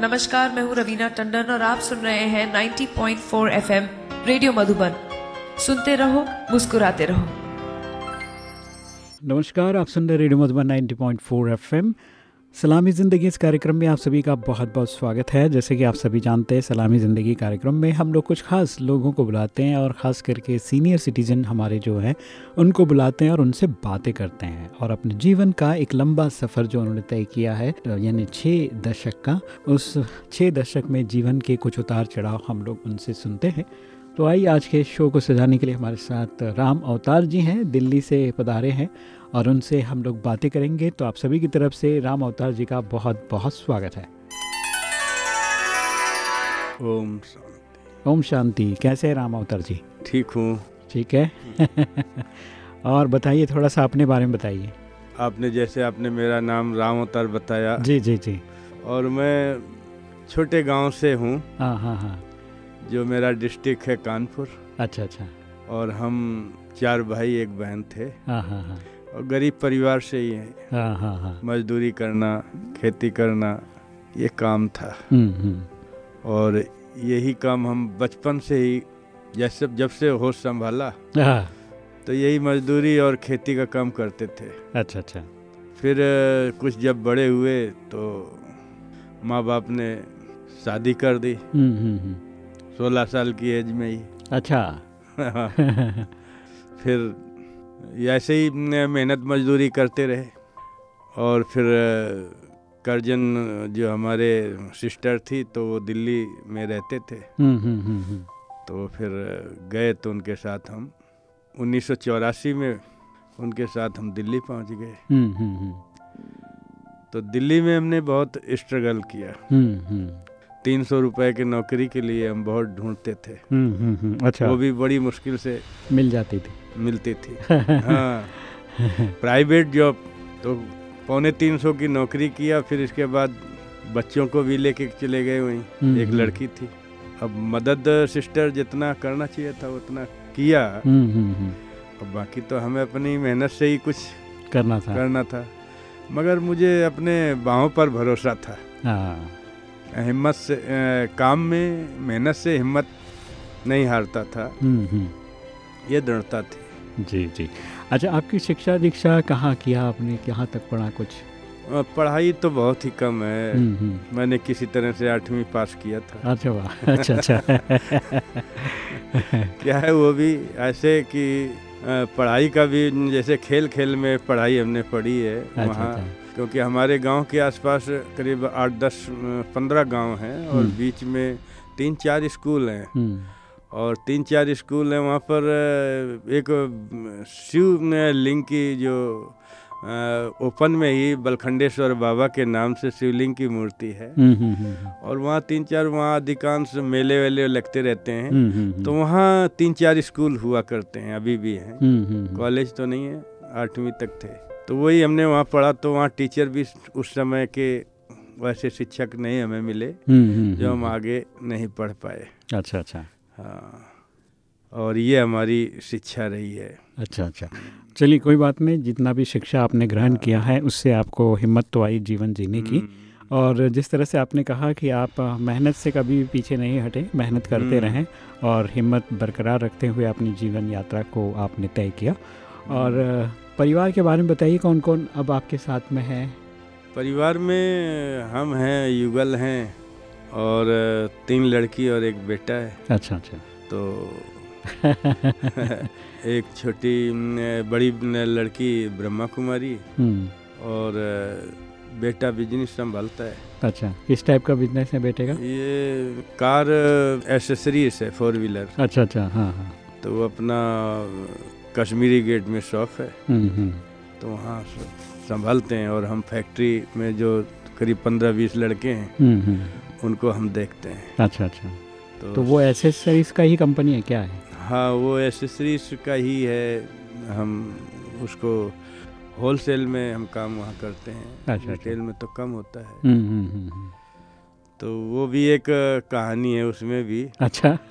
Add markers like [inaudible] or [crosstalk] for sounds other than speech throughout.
नमस्कार, मैं हूँ रवीना टंडन और आप सुन रहे हैं 90.4 पॉइंट रेडियो मधुबन। सुनते रहो, मुस्कुराते रहो। नमस्कार, आप सुन रहे रेडियो मधुबन 90.4 एफएम। सलामी ज़िंदगी इस कार्यक्रम में आप सभी का बहुत बहुत स्वागत है। जैसे कि आप सभी जानते हैं, सलामी ज़िंदगी कार्यक्रम में हम लोग कुछ खास लोगों को बुलाते हैं और ख़ास करके सीनियर सिटीज़न हमारे जो हैं, उनको बुलाते हैं और उनसे बातें करते हैं। और अपने जीवन का एक लंबा सफ़र जो उन्होंने तय किया है, यानी छः दशक का, उस छः दशक में जीवन के कुछ उतार चढ़ाव हम लोग उनसे सुनते हैं। तो आइए आज के शो को सजाने के लिए हमारे साथ राम अवतार जी हैं, दिल्ली से पधारे हैं। और उनसे हम लोग बातें करेंगे। तो आप सभी की तरफ़ से राम अवतार जी का बहुत बहुत स्वागत है। ओम शांति। ओम शांति। कैसे है राम अवतार जी? ठीक हूँ। ठीक है? [laughs] और बताइए थोड़ा सा अपने बारे में बताइए। आपने जैसे आपने मेरा नाम राम अवतार बताया। जी जी जी। और मैं छोटे गाँव से हूँ। हाँ हाँ हाँ। जो मेरा डिस्ट्रिक्ट है कानपुर। अच्छा अच्छा। और हम चार भाई एक बहन थे। हाँ हाँ हाँ। और गरीब परिवार से ही हैं। हाँ हाँ हाँ। मजदूरी करना खेती करना ये काम था। हम्म, हम्म, और यही काम हम बचपन से ही जैसे जब से होश संभाला तो यही मजदूरी और खेती का काम करते थे। अच्छा अच्छा। फिर कुछ जब बड़े हुए तो माँ बाप ने शादी कर दी। हम्म, सोलह साल की एज में ही। अच्छा। [laughs] फिर ऐसे ही मेहनत मजदूरी करते रहे। और फिर करजन जो हमारे सिस्टर थी तो वो दिल्ली में रहते थे। हम्म, हम्म, हम्म, तो फिर गए तो उनके साथ हम। उन्नीस सौ चौरासी में उनके साथ हम दिल्ली पहुँच गए। तो दिल्ली में हमने बहुत स्ट्रगल किया। तीन सौ रुपये की नौकरी के लिए हम बहुत ढूंढते थे। अच्छा। वो भी बड़ी मुश्किल से मिल जाती थी। मिलती थी। हाँ। प्राइवेट जॉब तो पौने तीन सौ की नौकरी किया फिर इसके बाद बच्चों को भी लेके चले गए वहीं। हम्म, एक हम्म। लड़की थी। अब मदद सिस्टर जितना करना चाहिए था उतना किया। हम्म, अब बाकी तो हमें अपनी मेहनत से ही कुछ करना था। करना था। मगर मुझे अपने बाहों पर भरोसा था। हाँ। हिम्मत से अ, काम में मेहनत से हिम्मत नहीं हारता था। ये दृढ़ता थी। जी जी। अच्छा आपकी शिक्षा दीक्षा कहाँ किया आपने कहाँ तक पढ़ा कुछ? पढ़ाई तो बहुत ही कम है। हम्म, हम्म, मैंने किसी तरह से आठवीं पास किया था। अच्छा वाह। अच्छा अच्छा। [laughs] क्या है वो भी ऐसे कि पढ़ाई का भी जैसे खेल खेल में पढ़ाई हमने पढ़ी है अच्छा वहाँ। अच्छा। क्योंकि हमारे गाँव के आसपास करीब आठ दस पंद्रह गाँव हैं और हम्म। बीच में तीन चार स्कूल हैं। और तीन चार स्कूल हैं वहाँ पर एक शिव लिंग की जो ओपन में ही बलखंडेश्वर बाबा के नाम से शिवलिंग की मूर्ति है। हम्म, हम्म, हम्म, और वहाँ तीन चार वहाँ अधिकांश मेले वेले लगते रहते हैं। तो वहाँ तीन चार स्कूल हुआ करते हैं अभी भी हैं। कॉलेज तो नहीं है आठवीं तक थे। तो वही हमने वहाँ पढ़ा तो वहाँ टीचर भी उस समय के वैसे शिक्षक नहीं हमें मिले जो हम आगे नहीं पढ़ पाए। अच्छा अच्छा। हाँ। और ये हमारी शिक्षा रही है। अच्छा अच्छा। चलिए कोई बात नहीं जितना भी शिक्षा आपने ग्रहण किया है उससे आपको हिम्मत तो आई जीवन जीने की। हम्म, और जिस तरह से आपने कहा कि आप मेहनत से कभी भी पीछे नहीं हटे मेहनत करते हम्म। रहें और हिम्मत बरकरार रखते हुए अपनी जीवन यात्रा को आपने तय किया। और परिवार के बारे में बताइए कौन कौन अब आपके साथ में है? परिवार में हम हैं युगल हैं। और तीन लड़की और एक बेटा है। अच्छा अच्छा। तो [laughs] एक छोटी बड़ी लड़की ब्रह्मा कुमारी हम्म, और बेटा बिज़नेस संभालता है। अच्छा किस टाइप का बिज़नेस है बेटे का? ये कार एसेसरीज है फोर व्हीलर अच्छा अच्छा हाँ हाँ। तो वो अपना कश्मीरी गेट में शॉप है। हम्म, हम्म, तो वहाँ संभालते हैं और हम फैक्ट्री में जो करीब पंद्रह बीस लड़के हैं उनको हम देखते हैं। अच्छा अच्छा। तो तो वो एसेसरीज का ही कंपनी है क्या है? हाँ वो एसेसरीज का ही है। हम उसको होलसेल में हम काम वहाँ करते हैं। अच्छा। रिटेल में तो कम होता है। हम्म, हम्म, हम्म, हम्म, तो वो भी एक कहानी है उसमें भी। अच्छा। [laughs]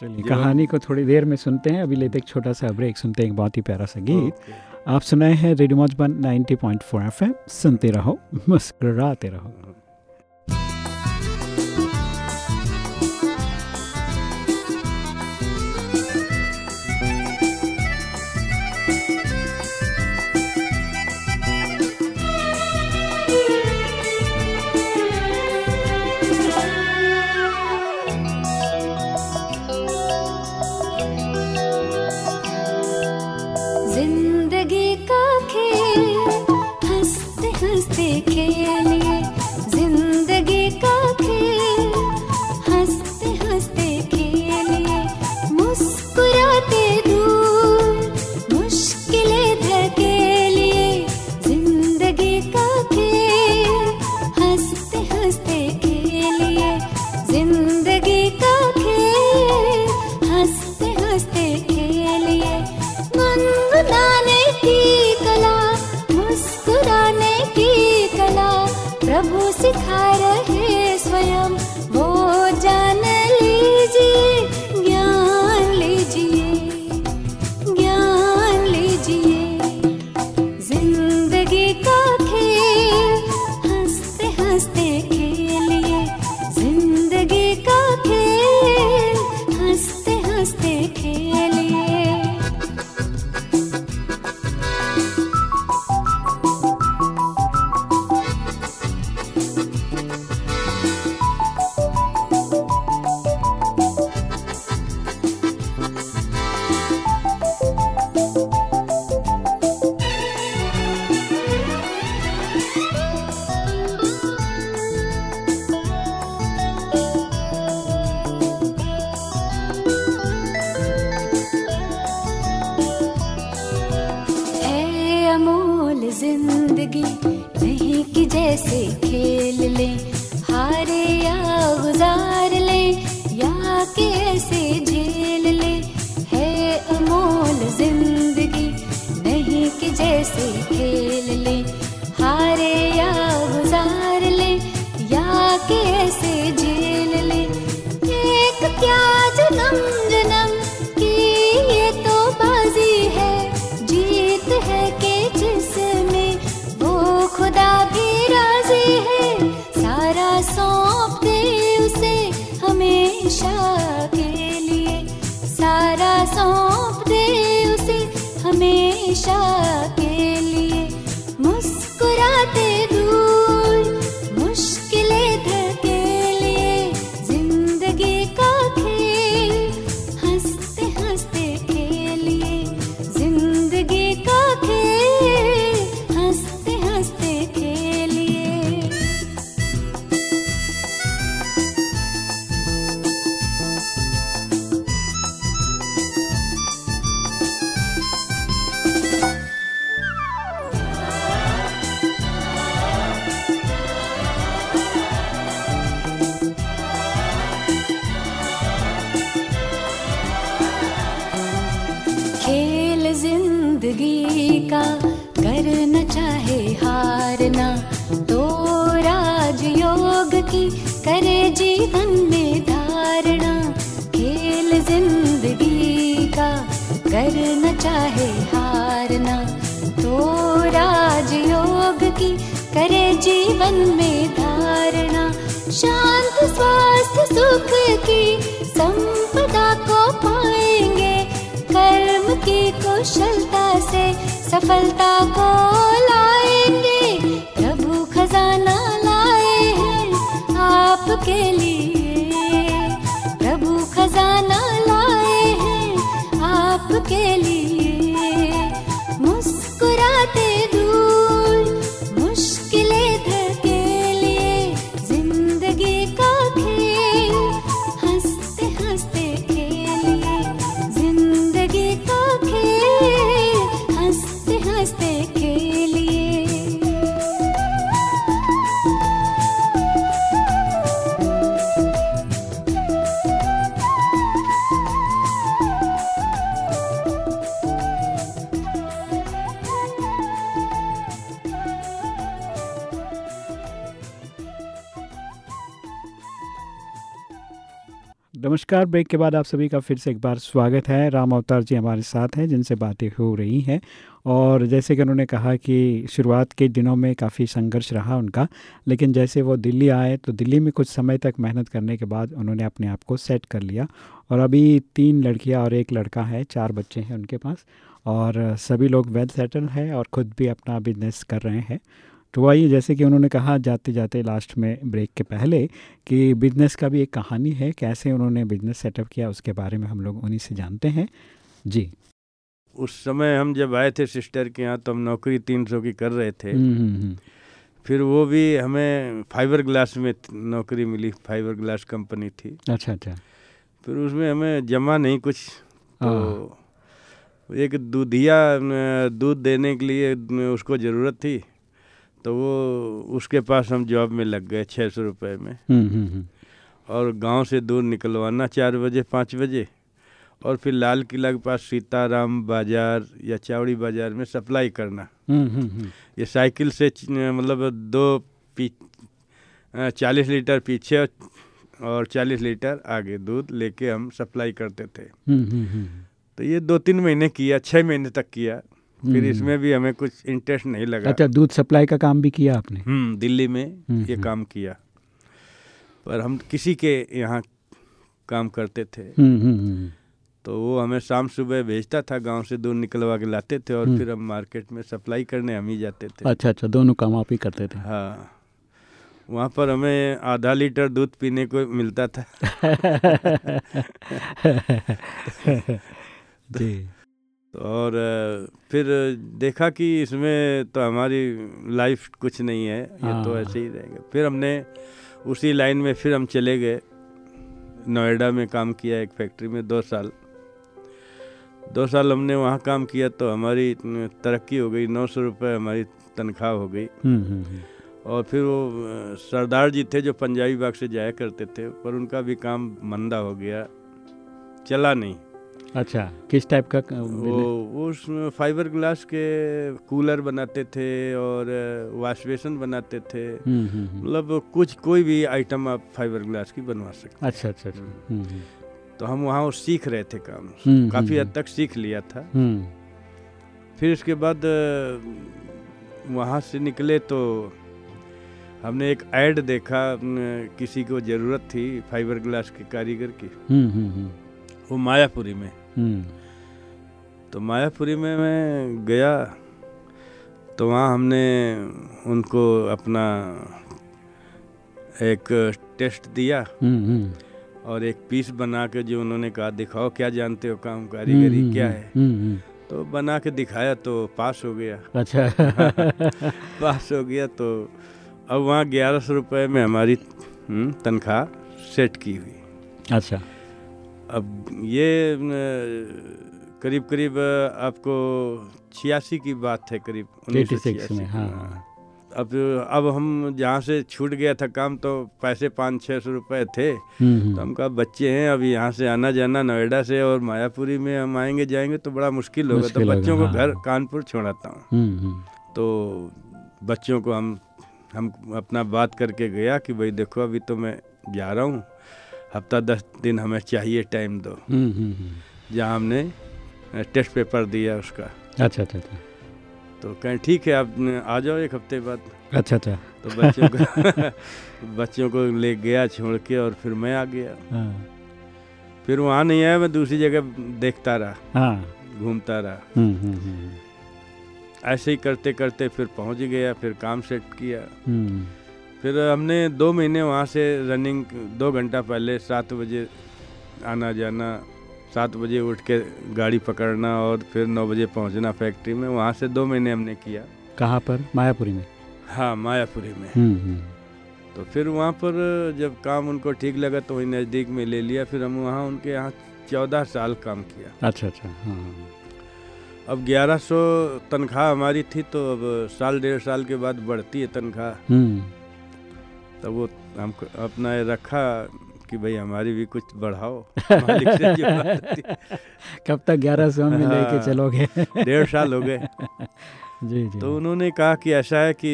चलिए कहानी को थोड़ी देर में सुनते हैं। अभी लेते एक छोटा सा ब्रेक सुनते हैं एक बहुत ही प्यारा सा गीत। आप सुनाए हैं रेडियो मजबन 90.4 एफएम सुनते रहो मुस्कराते रहो। ज़िंदगी का करना चाहे हारना तो राजयोग की करे जीवन में धारणा। खेल ज़िंदगी का करना चाहे हारना तो राजयोग की करे जीवन में धारणा। शांत स्वास्थ्य सुख की संपदा को पाए कुशलता से सफलता को लाएँगे। प्रभु खजाना लाए हैं आपके लिए। प्रभु खजाना लाए हैं आपके लिए। नमस्कार। ब्रेक के बाद आप सभी का फिर से एक बार स्वागत है। राम अवतार जी हमारे साथ हैं, जिनसे बातें हो रही हैं। और जैसे कि उन्होंने कहा कि शुरुआत के दिनों में काफ़ी संघर्ष रहा उनका, लेकिन जैसे वो दिल्ली आए तो दिल्ली में कुछ समय तक मेहनत करने के बाद उन्होंने अपने आप को सेट कर लिया। और अभी तीन लड़कियाँ और एक लड़का है, चार बच्चे हैं उनके पास। और सभी लोग वेल सेटल हैं और ख़ुद भी अपना बिज़नेस कर रहे हैं। तो वही जैसे कि उन्होंने कहा जाते जाते लास्ट में ब्रेक के पहले कि बिज़नेस का भी एक कहानी है कैसे उन्होंने बिज़नेस सेटअप किया उसके बारे में हम लोग उन्हीं से जानते हैं। जी। उस समय हम जब आए थे सिस्टर के यहाँ तो हम नौकरी तीन सौ की कर रहे थे। हम्म, हम्म, हम्म। फिर वो भी हमें फाइबर ग्लास में नौकरी मिली फाइबर ग्लास कंपनी थी। अच्छा अच्छा। फिर उसमें हमें जमा नहीं कुछ हाँ। तो एक दूधिया दूध देने के लिए उसको ज़रूरत थी। तो वो उसके पास हम जॉब में लग गए छः सौ रुपये में हम्म, हम्म, हम्म। और गाँव से दूध निकलवाना चार बजे पाँच बजे और फिर लाल किला के पास सीताराम बाज़ार या चावड़ी बाज़ार में सप्लाई करना। ये साइकिल से मतलब दो पी चालीस लीटर पीछे और चालीस लीटर आगे दूध लेके हम सप्लाई करते थे। तो ये दो तीन महीने किया छः महीने तक किया फिर हम्म। इसमें भी हमें कुछ इंटरेस्ट नहीं लगा। अच्छा दूध सप्लाई का काम भी किया आपने? हम्म दिल्ली में हम्म, ये। काम किया। पर हम किसी के यहाँ काम करते थे। तो वो हमें शाम सुबह भेजता था गाँव से दूध निकलवा के लाते थे और। फिर हम मार्केट में सप्लाई करने हम ही जाते थे। अच्छा अच्छा दोनों काम आप ही करते थे। हाँ। वहाँ पर हमें आधा लीटर दूध पीने को मिलता था। [laughs] जी। [laughs] और फिर देखा कि इसमें तो हमारी लाइफ कुछ नहीं है ये तो हाँ। ऐसे ही रहेगा फिर हमने उसी लाइन में फिर हम चले गए। नोएडा में काम किया एक फैक्ट्री में दो साल। दो साल हमने वहाँ काम किया तो हमारी तरक्की हो गई नौ सौ रुपये हमारी तनख्वाह हो गई। हम्म, हम्म, हम्म। और फिर वो सरदार जी थे जो पंजाबी बाग से जाया करते थे पर उनका भी काम मंदा हो गया चला नहीं। अच्छा किस टाइप का वो उसमें फाइबर ग्लास के कूलर बनाते थे और वॉश बेसन बनाते थे। हम्म, हम्म, हम्म। मतलब कुछ कोई भी आइटम आप फाइबर ग्लास की बनवा सकते अच्छा अच्छा अच्छा। तो हम वहाँ सीख रहे थे काम। काफ़ी हद तक सीख लिया था। फिर इसके बाद वहाँ से निकले तो हमने एक ऐड देखा किसी को ज़रूरत थी फाइबर ग्लास के कारीगर की। वो मायापुरी में। तो मायापुरी में मैं गया तो वहाँ हमने उनको अपना एक टेस्ट दिया। हम्म, हम्म। और एक पीस बना के जो उन्होंने कहा दिखाओ क्या जानते हो काम कारीगरी हम्म, क्या हम्म, है? हम्म, हम्म। तो बना के दिखाया तो पास हो गया। अच्छा। [laughs] पास हो गया तो अब वहाँ ग्यारह सौ रुपये में हमारी हम्म, तनख्वाह सेट की हुई। अच्छा। अब ये करीब करीब आपको छियासी की बात है करीब 86 में, हाँ। अब अब हम जहाँ से छूट गया था काम तो पैसे पाँच छः सौ रुपये थे हम्म, तो हम्म। हम कहा बच्चे हैं अभी यहाँ से आना जाना नोएडा से और मायापुरी में हम आएँगे जाएँगे तो बड़ा मुश्किल होगा तो बच्चों को हाँ। घर कानपुर छोड़ाता हूँ हम्म। तो बच्चों को हम हम अपना बात करके गया कि भाई देखो अभी तो मैं जा रहा हूँ हफ़्ता दस दिन हमें चाहिए टाइम दो। हम्म, हम्म, हम्म। जहाँ हमने टेस्ट पेपर दिया उसका। अच्छा अच्छा अच्छा। तो कहें ठीक है आप आ जाओ एक हफ़्ते बाद। अच्छा अच्छा। तो बच्चों को [laughs] बच्चों को ले गया छोड़ के और फिर मैं आ गया। हाँ। फिर वहाँ नहीं आया मैं दूसरी जगह देखता रहा हाँ। घूमता रहा। ऐसे ही करते करते फिर पहुँच गया फिर काम सेट किया। फिर हमने दो महीने वहाँ से रनिंग दो घंटा पहले सात बजे आना जाना सात बजे उठ के गाड़ी पकड़ना और फिर नौ बजे पहुँचना फैक्ट्री में। वहाँ से दो महीने हमने किया। कहाँ पर? मायापुरी में? हाँ मायापुरी में। हम्म, हम्म। तो फिर वहाँ पर जब काम उनको ठीक लगा तो वहीं नज़दीक में ले लिया। फिर हम वहाँ उनके यहाँ चौदह साल काम किया। अच्छा अच्छा। हाँ अब ग्यारह सौ तनख्वाह हमारी थी तो अब साल डेढ़ साल के बाद बढ़ती है तनख्वाह। तब वो हमको अपना रखा कि भाई हमारी भी कुछ बढ़ाओ। [laughs] कब तक ग्यारह सौ में लेके हाँ। चलोगे? डेढ़ साल हो गए। जी जी। तो उन्होंने कहा कि ऐसा है कि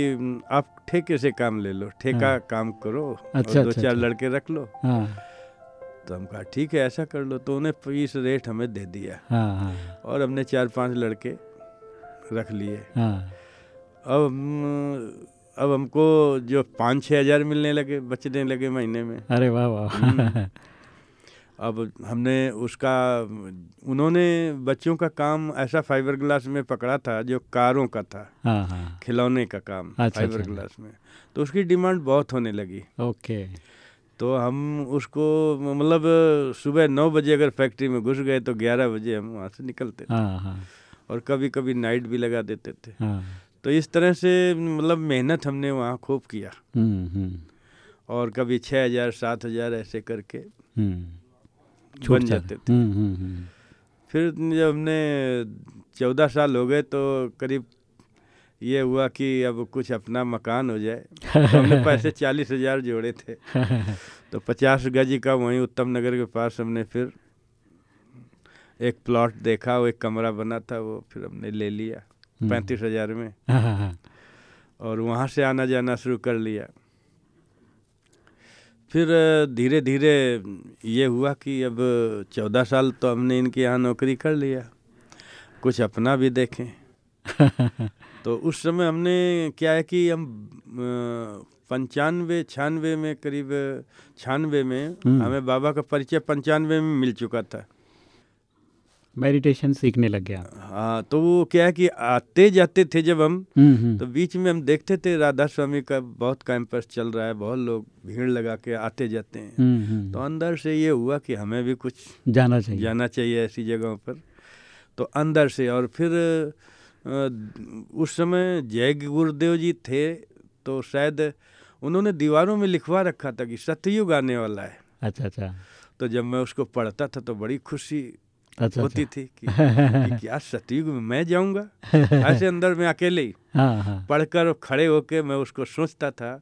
आप ठेके से काम ले लो ठेका हाँ। काम करो अच्छा, और दो अच्छा, चार अच्छा। लड़के रख लो। हाँ। तो हम कहा ठीक है ऐसा कर लो। तो उन्हें फ़ीस रेट हमें दे दिया। हाँ हाँ। और हमने चार पाँच लड़के रख लिए। हाँ। अब अब हमको जो पाँच छः हज़ार मिलने लगे बचने लगे महीने में। अरे वाह वाह। हम्म। अब हमने उसका उन्होंने बच्चों का काम ऐसा फाइबर ग्लास में पकड़ा था जो कारों का था। हाँ हाँ। खिलौने का काम अच्छा, फाइबर अच्छा। ग्लास में। तो उसकी डिमांड बहुत होने लगी। ओके। तो हम उसको मतलब सुबह नौ बजे अगर फैक्ट्री में घुस गए तो ग्यारह बजे हम वहाँ से निकलते थे। हाँ हाँ। और कभी कभी नाइट भी लगा देते थे। हाँ। तो इस तरह से मतलब मेहनत हमने वहाँ खूब किया। हम्म हम्म। और कभी छः हज़ार सात हज़ार ऐसे करके हम्म। बन जाते थे। फिर जब हमने चौदह साल हो गए तो करीब ये हुआ कि अब कुछ अपना मकान हो जाए। तो हमने पैसे [laughs] चालीस हज़ार जोड़े थे। तो पचास गज का वहीं उत्तम नगर के पास हमने फिर एक प्लॉट देखा वो एक कमरा बना था वो फिर हमने ले लिया। पैंतीस हज़ार में। [laughs] हाँ हाँ हाँ। और वहाँ से आना जाना शुरू कर लिया। फिर धीरे धीरे ये हुआ कि अब चौदह साल तो हमने इनके यहाँ नौकरी कर लिया। कुछ अपना भी देखें। [laughs] तो उस समय हमने क्या है कि हम पंचानवे छियानवे में करीब छियानवे में हम्म। हमें बाबा का परिचय पंचानवे में मिल चुका था। मेडिटेशन सीखने लग गया। हाँ तो वो क्या है कि आते जाते थे जब हम हम्म हम्म। तो बीच में हम देखते थे राधा स्वामी का बहुत कैंपस चल रहा है बहुत लोग भीड़ लगा के आते जाते हैं। हम्म, तो अंदर से ये हुआ कि हमें भी कुछ जाना चाहिए। जाना चाहिए ऐसी जगहों पर। तो अंदर से और फिर उस समय जय गुरुदेव जी थे तो शायद उन्होंने दीवारों में लिखवा रखा था कि सतयुग आने वाला है। अच्छा अच्छा। तो जब मैं उसको पढ़ता था तो बड़ी खुशी अच्छा होती अच्छा। थी कि, कि क्या सतयुग में मैं जाऊँगा। ऐसे अंदर में अकेले ही। [laughs] हाँ हाँ। पढ़कर खड़े होके मैं उसको सोचता था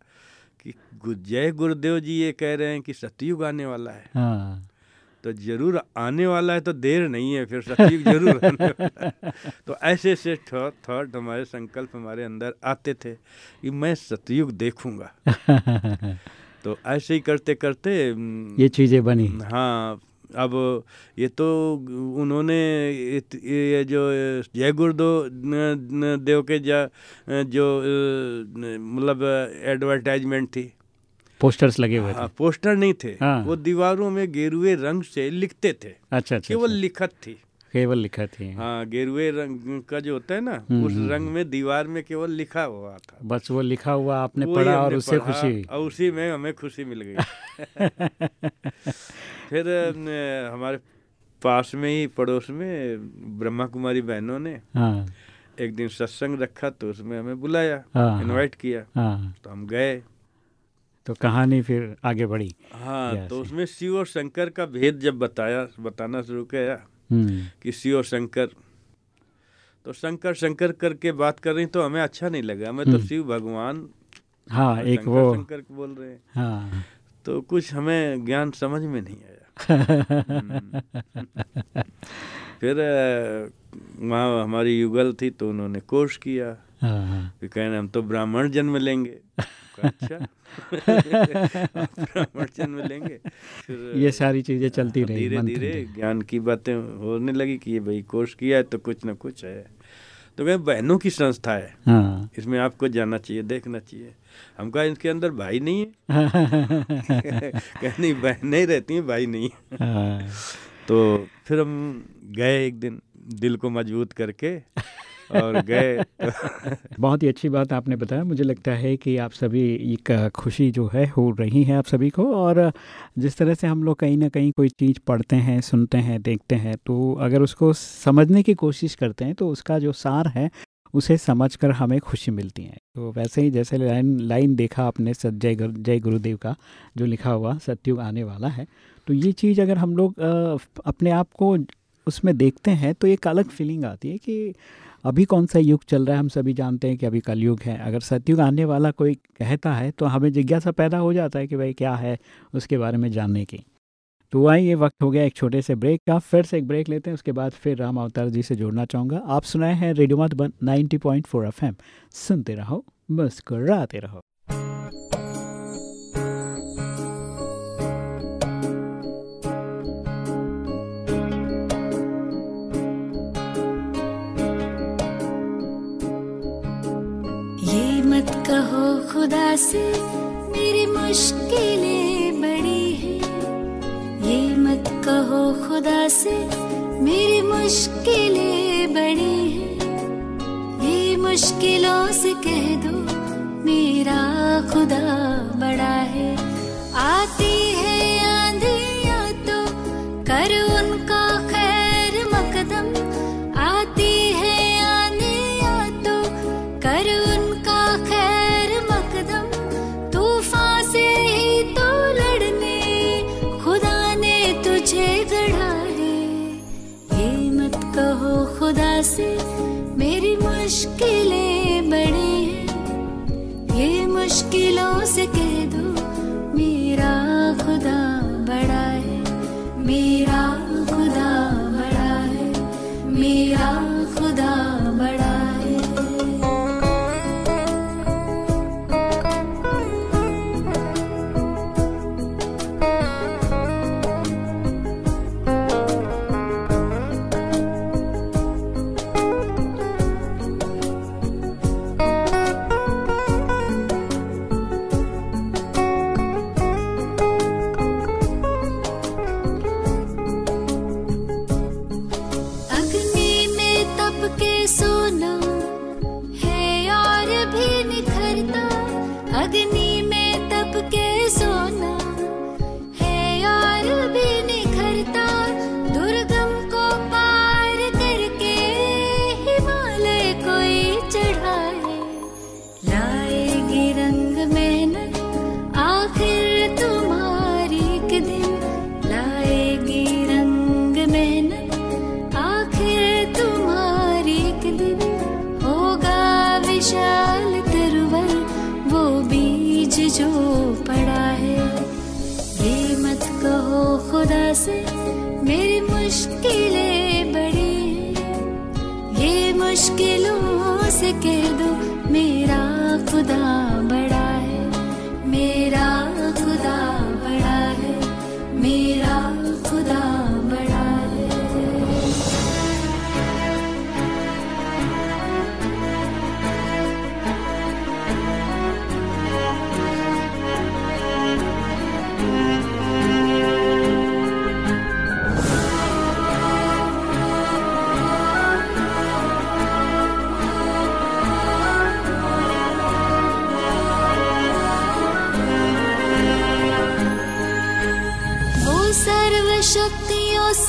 कि जय गुरुदेव जी ये कह रहे हैं कि सतयुग आने वाला है। हाँ। तो ज़रूर आने वाला है तो देर नहीं है फिर सतयुग ज़रूर आने वाला है। [laughs] तो ऐसे ऐसे थॉट हमारे संकल्प हमारे अंदर आते थे कि मैं सतयुग देखूँगा। [laughs] तो ऐसे ही करते करते ये चीज़ें बनी। हाँ अब ये तो उन्होंने ये जो जय न- देव के जा जो मतलब एडवर्टाइजमेंट थी पोस्टर्स लगे हुए हाँ, थे पोस्टर नहीं थे हाँ। वो दीवारों में गेरुए रंग से लिखते थे अच्छा अच्छा केवल अच्छा। लिखत थी केवल लिखा थी। हाँ गेरुए रंग का जो होता है ना हम्म, उस हम्म, रंग में दीवार में केवल लिखा हुआ था। बस वो लिखा हुआ आपने पढ़ा और उससे खुशी। और उसी में हमें खुशी मिल गई। [laughs] फिर हमारे पास में ही पड़ोस में ब्रह्मा कुमारी बहनों ने हाँ। एक दिन सत्संग रखा तो उसमें हमें बुलाया हाँ, इनवाइट किया। हाँ। तो हम गए। तो कहानी फिर आगे बढ़ी। हाँ तो उसमें शिव और शंकर का भेद जब बताया बताना शुरू किया हम्म। कि शिव और शंकर। तो शंकर शंकर करके बात कर रही तो हमें अच्छा नहीं लगा। हमें तो हम्म। शिव भगवान हाँ एक शंकर वो। शंकर बोल रहे हैं। हाँ। तो कुछ हमें ज्ञान समझ में नहीं आया। [laughs] फिर वहाँ हमारी युगल थी तो उन्होंने कोर्स किया। हाँ हाँ। कहने हम तो ब्राह्मण जन्म लेंगे। [laughs] अच्छा। [laughs] आप ब्राह्मण जन्म लेंगे फिर ये सारी चीज़ें चलती रही धीरे धीरे। ज्ञान की बातें होने लगी कि ये भाई कोर्स किया है तो कुछ ना कुछ है। तो कहे बहनों की संस्था है। हाँ। इसमें आपको जाना चाहिए देखना चाहिए। हम कहा इनके अंदर भाई नहीं है। [laughs] नहीं बहनें रहती हैं भाई नहीं है। हाँ, तो फिर हम गए एक दिन दिल को मज़बूत करके। और गए [laughs] बहुत ही अच्छी बात आपने बताया। मुझे लगता है कि आप सभी एक खुशी जो है, हो रही है आप सभी को। और जिस तरह से हम लोग कहीं ना कहीं कोई चीज़ पढ़ते हैं, सुनते हैं, देखते हैं तो अगर उसको समझने की कोशिश करते हैं तो उसका जो सार है, उसे समझकर हमें खुशी मिलती है। तो वैसे ही जैसे लाइन लाइन देखा आपने जय जय गुरुदेव का, जो लिखा हुआ सत्युग आने वाला है। तो ये चीज़ अगर हम लोग अपने आप को उसमें देखते हैं तो एक अलग फीलिंग आती है कि अभी कौन सा युग चल रहा है? हम सभी जानते हैं कि अभी कलयुग है। अगर सतयुग आने वाला कोई कहता है तो हमें जिज्ञासा पैदा हो जाता है कि भाई क्या है उसके बारे में जानने की। तो आइए वक्त हो गया एक छोटे से ब्रेक का। फिर से एक ब्रेक लेते हैं, उसके बाद फिर राम अवतार जी से जोड़ना चाहूँगा। आप सुनाए हैं रेडियो मत नाइन्टी पॉइंट फोर एफ़ सुनते रहो, मुस्कुराते रहो। खुदा से मेरी मुश्किलें बड़ी हैं। ये मत कहो खुदा से मेरी मुश्किलें बड़ी हैं। ये मुश्किलों से कह दो से मेरी मुश्किलें बड़ी ये मुश्किलों से कह दो मेरा खुदा बड़ा है। मेरा खुदा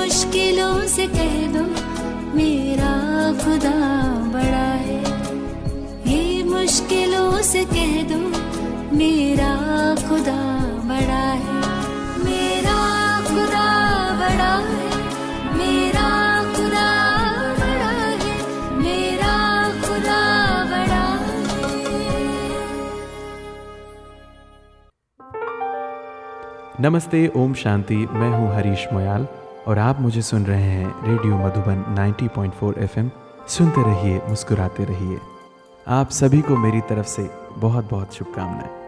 मुश्किलों से कह दो, मेरा खुदा बड़ा है। ये मुश्किलों से कह दो, मेरा खुदा बड़ा है। मेरा खुदा बड़ा है, मेरा खुदा बड़ा है, मेरा खुदा बड़ा है। नमस्ते, ओम शांति। मैं हूँ हरीश मोयाल। और आप मुझे सुन रहे हैं रेडियो मधुबन 90.4 एफएम। सुनते रहिए, मुस्कुराते रहिए। आप सभी को मेरी तरफ़ से बहुत बहुत शुभकामनाएँ।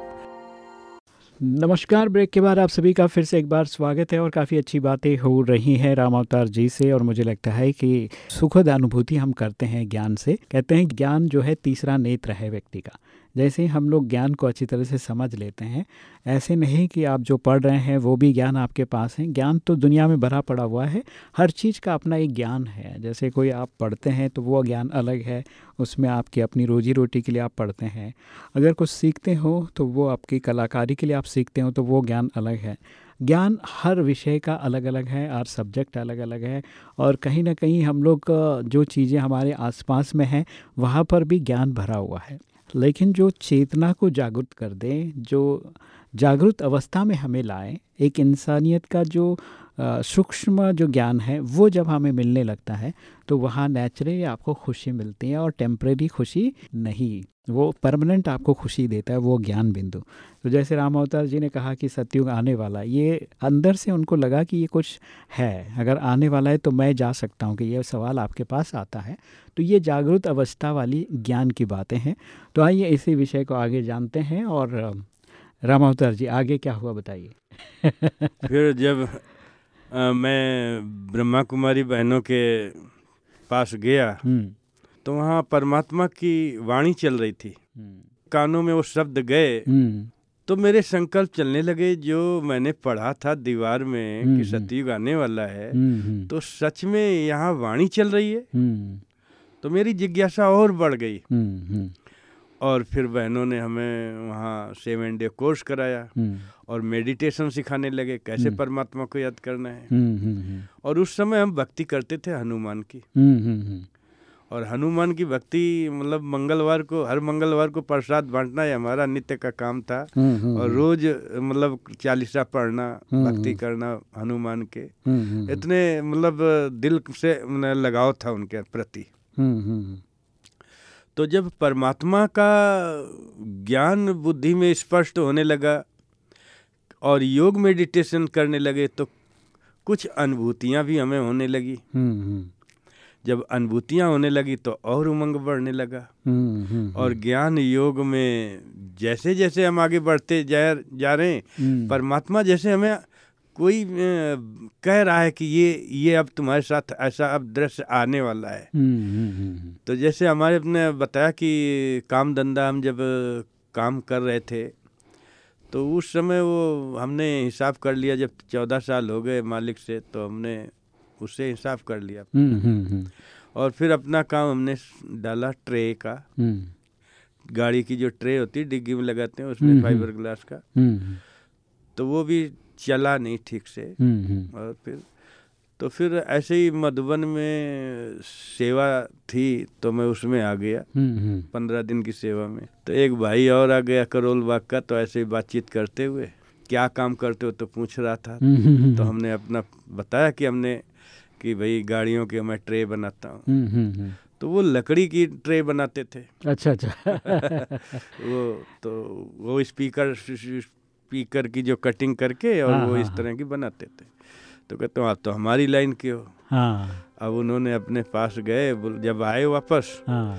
नमस्कार, ब्रेक के बाद आप सभी का फिर से एक बार स्वागत है और काफ़ी अच्छी बातें हो रही हैं राम अवतार जी से और मुझे लगता है कि सुखद अनुभूति हम करते हैं ज्ञान से। कहते हैं ज्ञान जो है तीसरा नेत्र है व्यक्ति का। जैसे ही हम लोग ज्ञान को अच्छी तरह से समझ लेते हैं, ऐसे नहीं कि आप जो पढ़ रहे हैं वो भी ज्ञान आपके पास है। ज्ञान तो दुनिया में भरा पड़ा हुआ है, हर चीज़ का अपना एक ज्ञान है। जैसे कोई आप पढ़ते हैं तो वो ज्ञान अलग है, उसमें आपकी अपनी रोजी रोटी के लिए आप पढ़ते हैं। अगर कुछ सीखते हो तो वो आपकी कलाकारी के लिए आप सीखते हो तो वो ज्ञान अलग है। ज्ञान हर विषय का अलग अलग है, हर सब्जेक्ट अलग अलग है और कहीं ना कहीं हम लोग, जो चीज़ें हमारे आसपास में हैं, वहाँ पर भी ज्ञान भरा हुआ है। लेकिन जो चेतना को जागृत कर दें, जो जागृत अवस्था में हमें लाएँ, एक इंसानियत का जो सूक्ष्म जो ज्ञान है, वो जब हमें मिलने लगता है तो वहाँ नेचुरली आपको खुशी मिलती है और टेम्प्रेरी खुशी नहीं। वो परमानेंट आपको खुशी देता है, वो ज्ञान बिंदु। तो जैसे राम अवतार जी ने कहा कि सतयुग आने वाला, ये अंदर से उनको लगा कि ये कुछ है। अगर आने वाला है तो मैं जा सकता हूँ कि ये सवाल आपके पास आता है। तो ये जागरूक अवस्था वाली ज्ञान की बातें हैं। तो आइए इसी विषय को आगे जानते हैं और राम अवतार जी, आगे क्या हुआ बताइए। फिर जब आ, मैं ब्रह्मा कुमारी बहनों के पास गया हम्म। तो वहाँ परमात्मा की वाणी चल रही थी। हम्म। कानों में वो शब्द गए। हम्म। तो मेरे संकल्प चलने लगे जो मैंने पढ़ा था दीवार में कि सतयुग आने वाला है तो सच में यहाँ वाणी चल रही है? तो मेरी जिज्ञासा और बढ़ गई। और फिर बहनों ने हमें वहाँ सेवन डे कोर्स कराया हम्म। और मेडिटेशन सिखाने लगे कैसे हम्म। परमात्मा को याद करना है। हम्म, और उस समय हम भक्ति करते थे हनुमान की। और हनुमान की भक्ति मतलब मंगलवार को हर मंगलवार को प्रसाद बांटना है हमारा नित्य का काम था। और रोज मतलब चालीसा पढ़ना भक्ति करना हनुमान के। इतने मतलब दिल से लगाव था उनके प्रति। तो जब परमात्मा का ज्ञान बुद्धि में स्पष्ट होने लगा और योग मेडिटेशन करने लगे तो कुछ अनुभूतियाँ भी हमें होने लगी। हम्म, हम्म। जब अनुभूतियाँ होने लगी तो और उमंग बढ़ने लगा। हम्म, और ज्ञान योग में जैसे जैसे हम आगे बढ़ते जा जा रहे हैं परमात्मा जैसे हमें कोई कह रहा है कि ये ये अब तुम्हारे साथ ऐसा अब दृश्य आने वाला है। हम्म, हम्म, हम्म, तो जैसे हमारे अपने बताया कि काम धंधा हम जब काम कर रहे थे तो उस समय वो हमने हिसाब कर लिया जब चौदह साल हो गए मालिक से तो हमने उससे हिसाब कर लिया। और फिर अपना काम हमने डाला ट्रे का। गाड़ी की जो ट्रे होती है डिग्गी में लगाते हैं उसमें फाइबर ग्लास का। तो वो भी चला नहीं ठीक से। हम्म, हम्म। और फिर तो फिर ऐसे ही मधुबन में सेवा थी तो मैं उसमें आ गया। हम्म, पंद्रह दिन की सेवा में। तो एक भाई और आ गया करोल बाग का तो ऐसे ही बातचीत करते हुए क्या काम करते हो तो पूछ रहा था। तो हमने अपना बताया कि हमने कि भाई गाड़ियों के मैं ट्रे बनाता हूँ। तो वो लकड़ी की ट्रे बनाते थे। अच्छा अच्छा। [laughs] वो तो वो स्पीकर स्पीकर की जो कटिंग करके और हाँ, वो इस हाँ, तरह की बनाते थे तो कहते हो आप तो हमारी लाइन के हो हाँ। अब उन्होंने अपने पास गए जब आए वापस हाँ।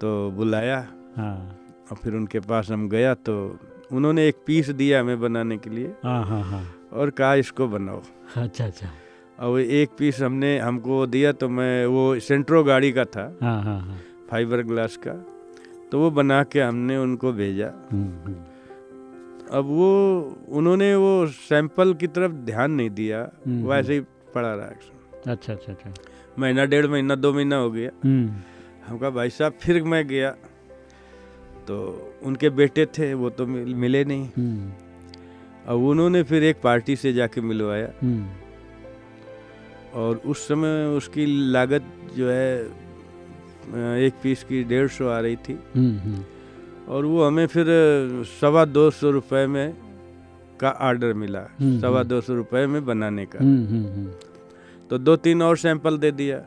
तो बुलाया हाँ। और फिर उनके पास हम गया तो उन्होंने एक पीस दिया हमें बनाने के लिए हाँ, हाँ, हाँ. और कहा इसको बनाओ अच्छा अच्छा और एक पीस हमने हमको दिया तो मैं वो सेंट्रो गाड़ी का था हाँ, हाँ, हाँ. फाइबर ग्लास का तो वो बना के हमने उनको भेजा हम्म, हम्म। अब वो उन्होंने वो सैंपल की तरफ़ ध्यान नहीं दिया हम्म, वो ऐसे ही हम्म। पड़ा रहा अच्छा अच्छा अच्छा। महीना डेढ़ महीना दो महीना हो गया। हम्म। हम कहा भाई साहब फिर मैं गया। तो उनके बेटे थे वो तो मिले नहीं। अब उन्होंने फिर एक पार्टी से जाके मिलवाया। और उस समय उसकी लागत जो है एक पीस की डेढ़ सौ आ रही थी। और वो हमें फिर सवा दो सौ रुपये में का ऑर्डर मिला हम्म, सवा हम्म। दो सौ रुपये में बनाने का। हम्म, तो दो तीन और सैंपल दे दिया।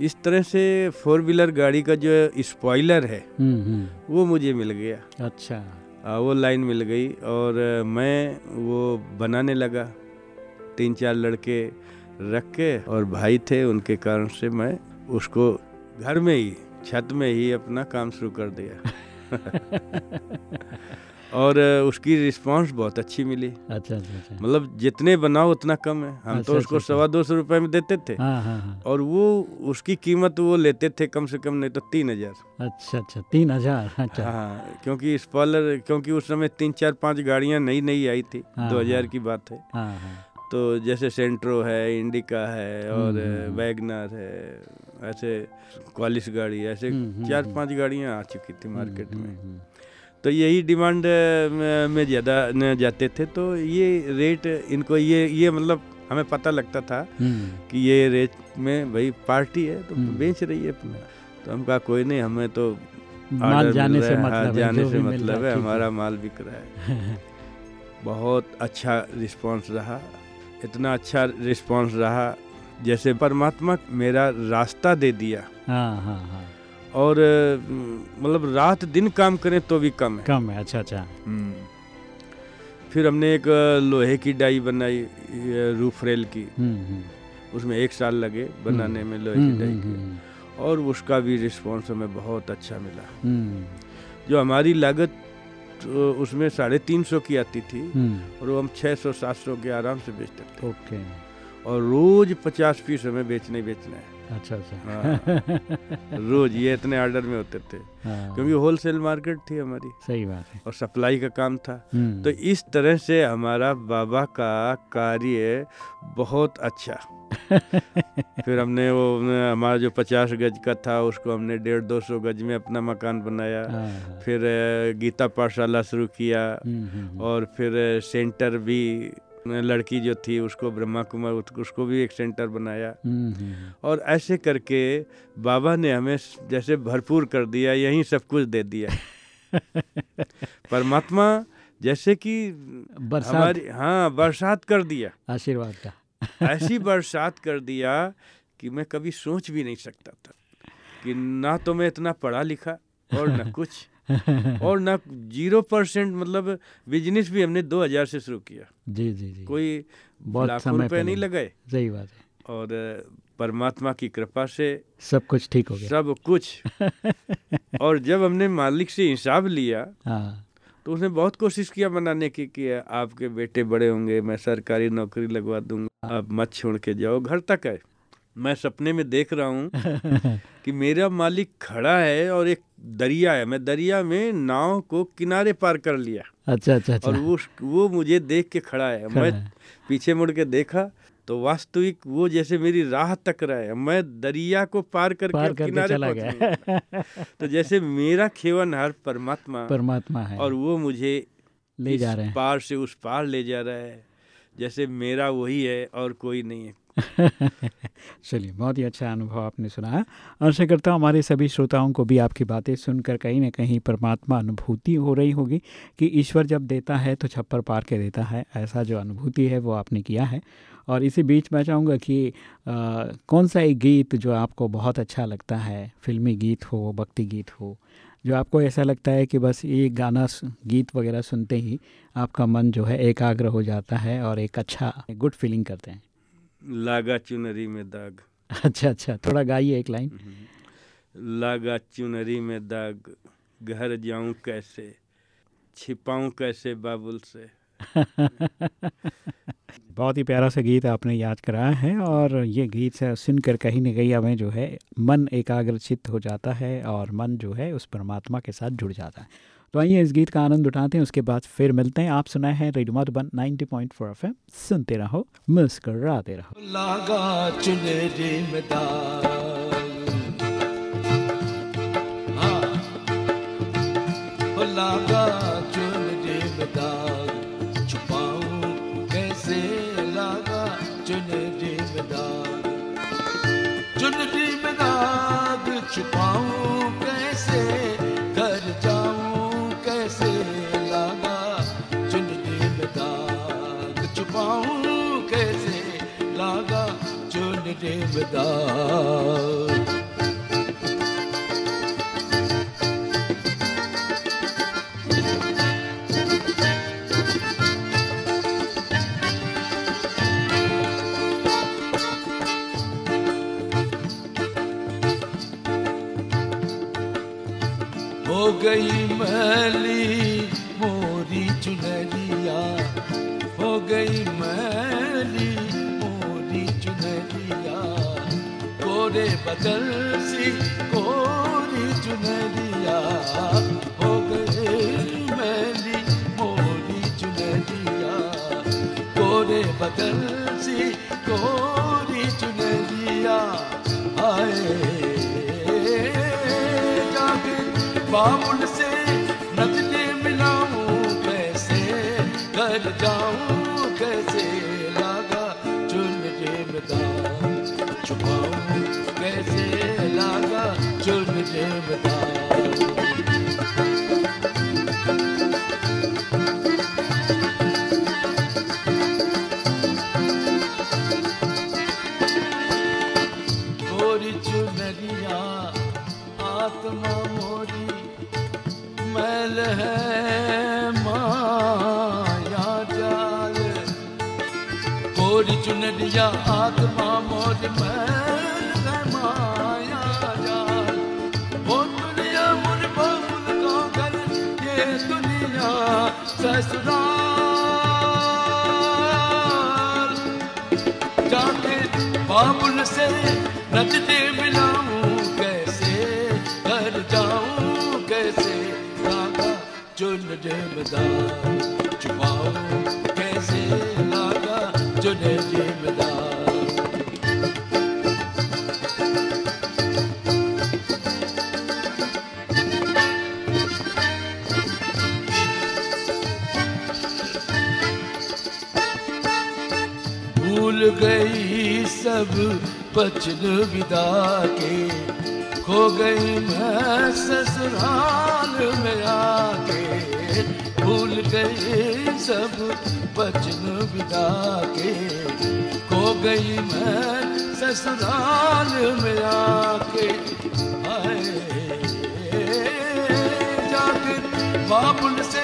इस तरह से फोर व्हीलर गाड़ी का जो स्पॉइलर है वो मुझे मिल गया। अच्छा। आ, वो लाइन मिल गई और मैं वो बनाने लगा। तीन चार लड़के रख के और भाई थे उनके कारण से मैं उसको घर में ही छत में ही अपना काम शुरू कर दिया। [laughs] [laughs] और उसकी रिस्पांस बहुत अच्छी मिली अच्छा अच्छा, अच्छा। मतलब जितने बनाओ उतना कम है हम अच्छा, तो उसको अच्छा, सवा दो सौ रुपए में देते थे हाँ, हाँ, हाँ. और वो उसकी कीमत वो लेते थे कम से कम नहीं तो तीन हज़ार अच्छा अच्छा तीन हज़ार [laughs] अच्छा हाँ क्योंकि स्पॉलर क्योंकि उस समय तीन चार पाँच गाड़ियाँ नई नई आई थी हाँ, दो हज़ार हाँ। की बात है हाँ, हाँ. तो जैसे सेंट्रो है इंडिका है और वैगनर हम्म, हम्म। है ऐसे क्वालिस गाड़ी ऐसे हम्म, चार पाँच गाड़ियाँ आ चुकी थी मार्केट में। तो यही डिमांड में ज़्यादा जाते थे। तो ये रेट इनको ये ये मतलब हमें पता लगता था कि ये रेट में भाई पार्टी है तो बेच रही है अपना। तो हम कहा कोई नहीं हमें तो माल जाने से हाँ, मतलब है, जाने से मतलब है। हमारा माल बिक रहा है। [laughs] बहुत अच्छा रिस्पांस रहा। इतना अच्छा रिस्पांस रहा जैसे परमात्मा मेरा रास्ता दे दिया। हाँ हाँ हाँ। और मतलब रात दिन काम करें तो भी कम है। कम है अच्छा अच्छा। हम्म। फिर हमने एक लोहे की डाई बनाई रूफ रेल की। हम्म हम्म। उसमें एक साल लगे बनाने में लोहे की डाई की। और उसका भी रिस्पांस हमें बहुत अच्छा मिला। जो हमारी लागत तो उसमें साढ़े तीन सौ की आती थी हम्म, और वो हम छः सौ सात सौ के आराम से बेचते थे ओके। और रोज पचास पीस हमें बेचने बेचना है। अच्छा अच्छा। हाँ। रोज ये इतने ऑर्डर में होते थे। हाँ, क्योंकि होलसेल मार्केट थी हमारी। सही बात है। और सप्लाई का काम था। हम्म, तो इस तरह से हमारा बाबा का कार्य बहुत अच्छा। [laughs] फिर हमने वो हमारा जो पचास गज का था उसको हमने डेढ़ दो सौ गज में अपना मकान बनाया। हाँ, फिर गीता पाठशाला शुरू किया। हम्म, हम्म, और फिर सेंटर भी लड़की जो थी उसको ब्रह्मा कुमार उसको भी एक सेंटर बनाया। हम्म, हम्म, और ऐसे करके बाबा ने हमें जैसे भरपूर कर दिया यहीं सब कुछ दे दिया। [laughs] परमात्मा जैसे कि बरसात। हमारी हाँ बरसात कर दिया। आशीर्वाद का ऐसी [laughs] बरसात कर दिया कि मैं कभी सोच भी नहीं सकता था कि ना तो मैं इतना पढ़ा लिखा और न [laughs] कुछ। [laughs] और ना ज़ीरो परसेंट मतलब बिज़नेस भी हमने 2000 से शुरू किया। जी जी जी। कोई बहुत लाखों समय रुपए नहीं लगाए। सही बात है। और परमात्मा की कृपा से सब कुछ ठीक हो गया। सब कुछ। [laughs] और जब हमने मालिक से हिसाब लिया हाँ। तो उसने बहुत कोशिश किया बनाने की कि आपके बेटे बड़े होंगे मैं सरकारी नौकरी लगवा दूँगा आप मत छोड़ के जाओ घर तक है मैं सपने में देख रहा हूँ [laughs] कि मेरा मालिक खड़ा है और एक दरिया है। मैं दरिया में नाव को किनारे पार कर लिया। अच्छा अच्छा अच्छा। और वो वो मुझे देख के खड़ा है। खड़ा मैं है। पीछे मुड़ के देखा तो वास्तविक वो जैसे मेरी राह तक रहा है। मैं दरिया को पार करके पार करके किनारे चला पहुंचूँगा। तो जैसे मेरा खेवनहार परमात्मा परमात्मा है। और वो मुझे ले जा रहे हैं। पार से उस पार ले जा रहा है। जैसे मेरा वही है और कोई नहीं है। [laughs] चलिए बहुत ही अच्छा अनुभव आपने सुनाया आशा करता हूँ हमारे सभी श्रोताओं को भी आपकी बातें सुनकर कहीं ना कहीं परमात्मा अनुभूति हो रही होगी कि ईश्वर जब देता है तो छप्पर पार के देता है। ऐसा जो अनुभूति है वो आपने किया है। और इसी बीच मैं चाहूँगा कि आ, कौन सा एक गीत जो आपको बहुत अच्छा लगता है? फिल्मी गीत हो भक्ति गीत हो जो आपको ऐसा लगता है कि बस ये गाना गीत वगैरह सुनते ही आपका मन जो है एकाग्र हो जाता है और एक अच्छा गुड फीलिंग करते हैं। लागा चुनरी में दाग। अच्छा अच्छा थोड़ा गाइए एक लाइन। लागा चुनरी में दाग घर जाऊँ कैसे छिपाऊं कैसे बाबुल से? [laughs] बहुत ही प्यारा सा गीत आपने याद कराया है और ये गीत सुनकर कहीं ना कहीं हमें जो है मन एकाग्रचित हो जाता है और मन जो है उस परमात्मा के साथ जुड़ जाता है। तो आइए इस गीत का आनंद उठाते हैं, उसके बाद फिर मिलते हैं। आप सुनाए हैं रेडियो मधुबन 90.4 पॉइंट फोर सुनते रहो, मुस्कराते रहो। लागा हाँ। छुपाऊं कैसे? चुनरी कोरे सी कोरी चुनरिया। हो गई मैली मोरी चुनरिया। कोरे बदल सी कोरी चुनरिया। आए जाके बाबुल से नजरे मिलाऊं, कैसे घर जाऊँ, कैसे ससुराल जाके बाबुल बचन विदा के खो गई मैं ससुराल में आके। भूल गई सब बचन विदा के खो गई मैं ससुराल में आके। हाय जाकर बाबुल से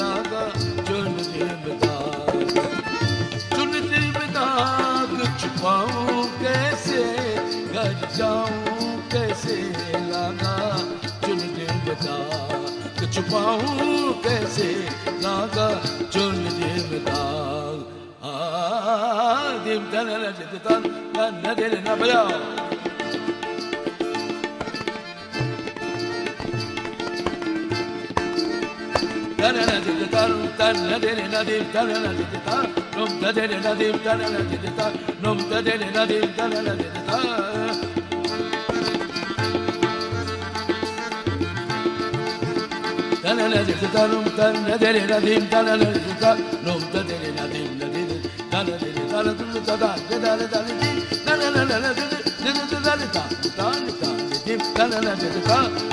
लागा चुन जिम्मेदार चुन जिम्मेदार छुपाऊं कैसे घर कैसे लागा चुन जिम्मेदार छुपाऊं कैसे लागा चुन तन न दिल न बजाओ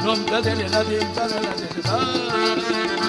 Nom da deli nadim da la deli da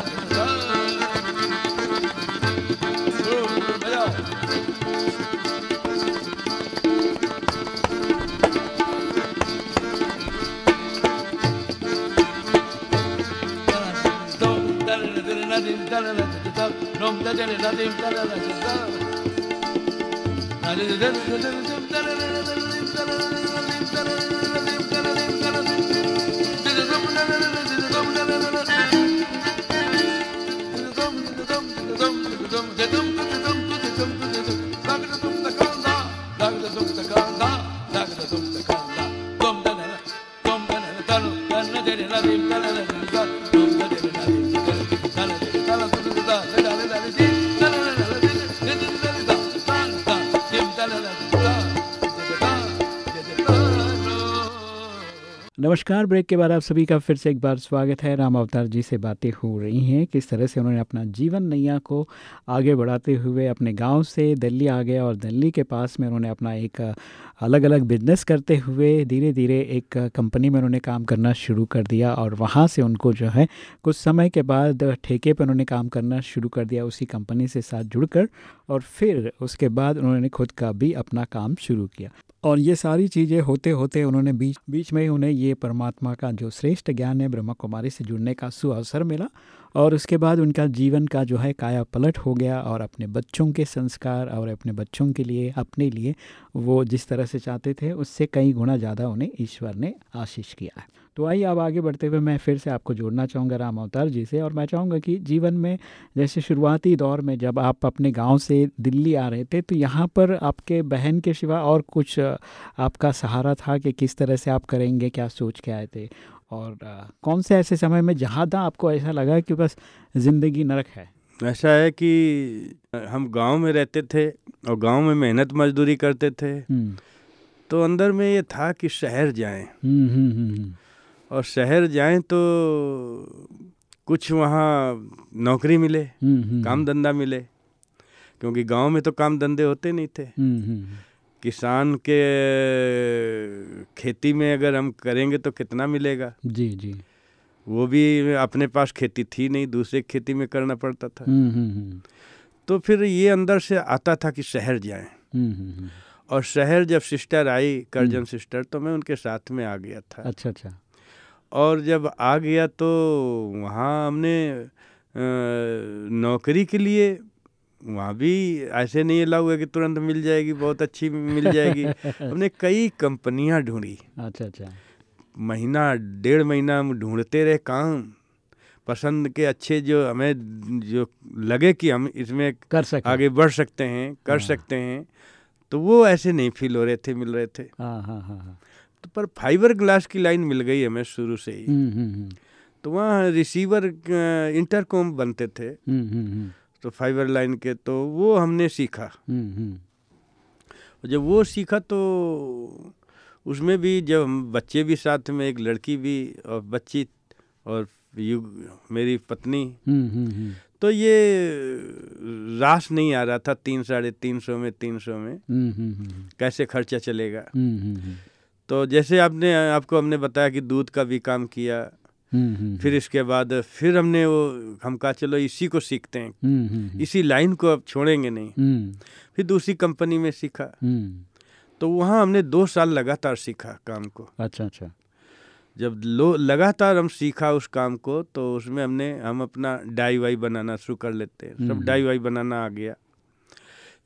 Dum da da dum da da dum da da dum da da dum da da dum da da नमस्कार, ब्रेक के बाद आप सभी का फिर से एक बार स्वागत है। राम अवतार जी से बातें हो रही हैं, किस तरह से उन्होंने अपना जीवन नैया को आगे बढ़ाते हुए अपने गाँव से दिल्ली आ गए और दिल्ली के पास में उन्होंने अपना एक अलग अलग बिज़नेस करते हुए धीरे धीरे एक कंपनी में उन्होंने काम करना शुरू कर दिया और वहाँ से उनको जो है कुछ समय के बाद ठेके पर उन्होंने काम करना शुरू कर दिया उसी कंपनी से साथ जुड़कर और फिर उसके बाद उन्होंने खुद का भी अपना काम शुरू किया। और ये सारी चीज़ें होते होते उन्होंने बीच बीच में ही उन्हें ये परमात्मा का जो श्रेष्ठ ज्ञान है ब्रह्मा कुमारी से जुड़ने का सुअवसर मिला और उसके बाद उनका जीवन का जो है काया पलट हो गया और अपने बच्चों के संस्कार और अपने बच्चों के लिए, अपने लिए वो जिस तरह से चाहते थे, उससे कई गुना ज़्यादा उन्हें ईश्वर ने आशीष किया है। तो आइए अब आगे बढ़ते हुए मैं फिर से आपको जोड़ना चाहूँगा राम अवतार जी से और मैं चाहूँगा कि जीवन में जैसे शुरुआती दौर में जब आप अपने गाँव से दिल्ली आ रहे थे तो यहाँ पर आपके बहन के सिवा और कुछ आपका सहारा था कि किस तरह से आप करेंगे क्या सोच के आए थे? और कौन से ऐसे समय में जहाँ था आपको ऐसा लगा कि बस ज़िंदगी नरक है? ऐसा है कि हम गाँव में रहते थे और गाँव में मेहनत मजदूरी करते थे। तो अंदर में ये था कि शहर जाएँ। और शहर जाएँ तो कुछ वहाँ नौकरी मिले हम्म, हम्म, काम धंधा मिले। क्योंकि गाँव में तो काम धंधे होते नहीं थे। हम्म, हम्म, किसान के खेती में अगर हम करेंगे तो कितना मिलेगा? जी जी। वो भी अपने पास खेती थी नहीं दूसरे खेती में करना पड़ता था। हम्म, हम्म, हम्म, तो फिर ये अंदर से आता था कि शहर जाएँ। हम्म, हम्म, हम्म, और शहर जब सिस्टर आई करजन सिस्टर तो मैं उनके साथ में आ गया था। अच्छा अच्छा। और जब आ गया तो वहाँ हमने नौकरी के लिए वहाँ भी ऐसे नहीं अलाउ है कि तुरंत मिल जाएगी बहुत अच्छी मिल जाएगी। हमने कई कंपनियाँ ढूंढी। अच्छा अच्छा। महीना डेढ़ महीना हम ढूंढते रहे काम। पसंद के अच्छे जो हमें जो लगे कि हम इसमें कर सके। आगे बढ़ सकते हैं कर हाँ। सकते हैं तो वो ऐसे नहीं फील हो रहे थे मिल रहे थे। हाँ हाँ हाँ हाँ। पर फाइबर ग्लास की लाइन मिल गई हमें शुरू से ही। हम्म, हम्म, हम्म, तो वहाँ रिसीवर इंटरकॉम बनते थे। तो फाइबर लाइन के तो वो हमने सीखा। जब वो सीखा तो उसमें भी जब हम बच्चे भी साथ में एक लड़की भी और बच्ची और युग मेरी पत्नी। तो ये रास नहीं आ रहा था तीन साढ़े तीन सौ में तीन सौ में। कैसे खर्चा चलेगा? तो जैसे आपने आपको हमने बताया कि दूध का भी काम किया। हम्म, हम्म, फिर इसके बाद फिर हमने वो हम कहा चलो इसी को सीखते हैं। हम्म, हम्म, इसी लाइन को अब छोड़ेंगे नहीं। हम्म, फिर दूसरी कंपनी में सीखा। हम्म, तो वहाँ हमने दो साल लगातार सीखा काम को। अच्छा अच्छा। जब लो लगातार हम सीखा उस काम को तो उसमें हमने हम अपना डाई वाई बनाना शुरू कर लेते हैं। सब हम्म। डाई वाई बनाना आ गया।